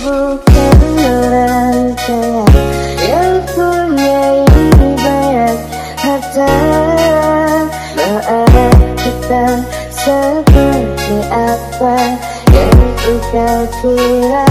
bukan orang kaya Yang punya banyak harta Maaf kita seperti apa? Yang engkau kira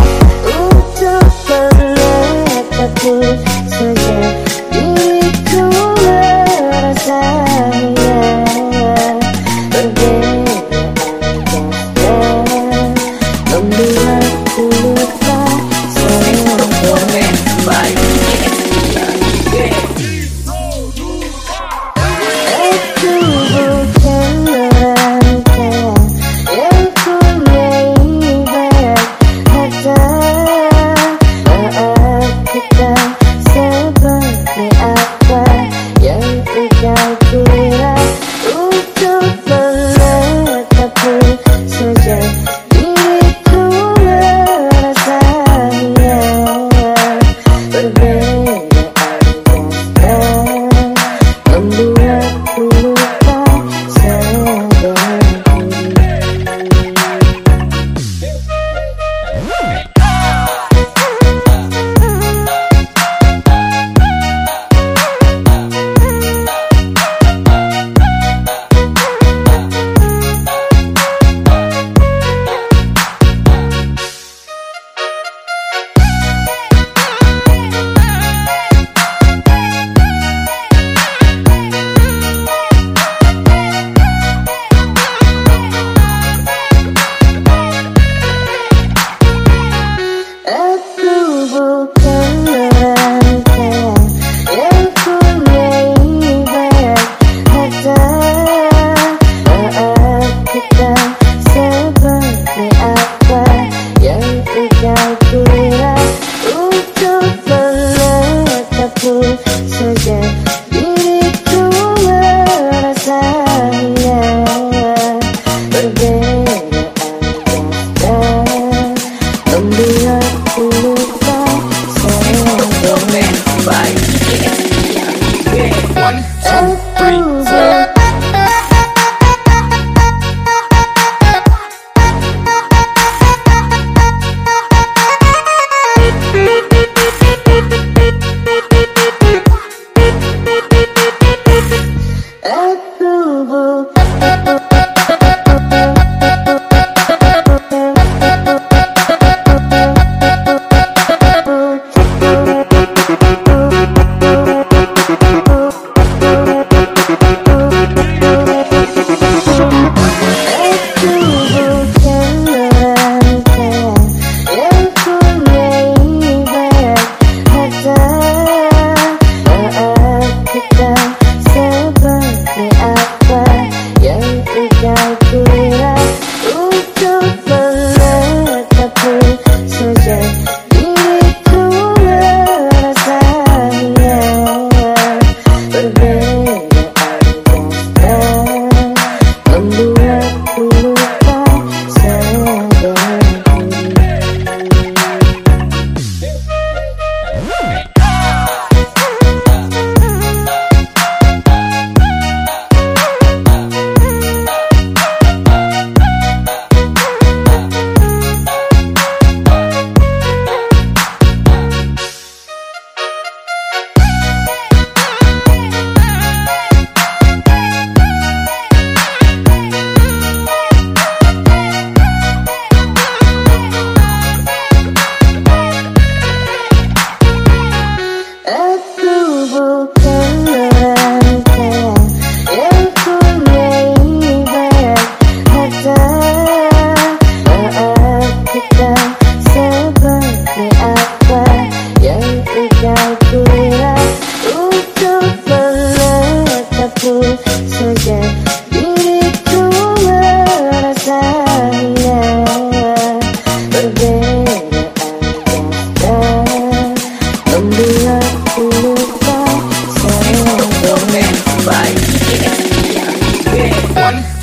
moment right here.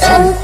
Yeah.